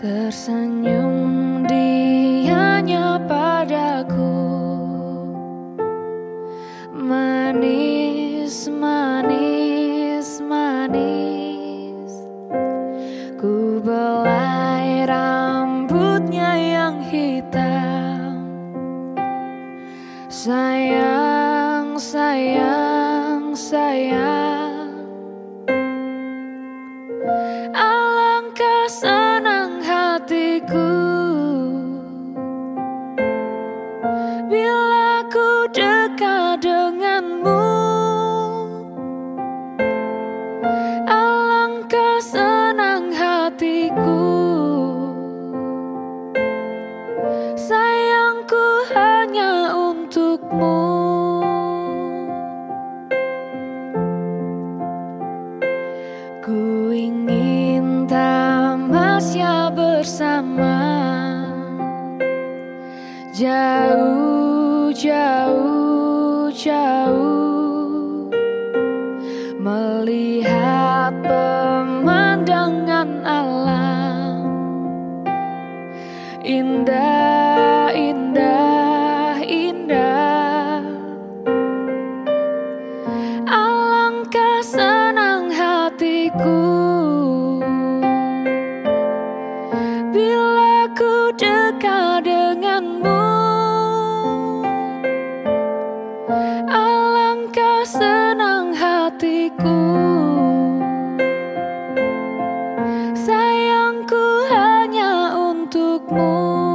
Tersenyum dianya padaku. Manis, manis, manis Ku belai rambutnya yang hitam. Sayang, sayang, sayang. Alangkah sayang dekat denganmu. Alangkah senang hatiku. Sayangku hanya untukmu. Ku ingin tamasya bersama. Jauh, jauh, jauh Melihat pemandangan alam. Indah, indah, indah Alangkah senang hatiku. Bila ku dekat Mù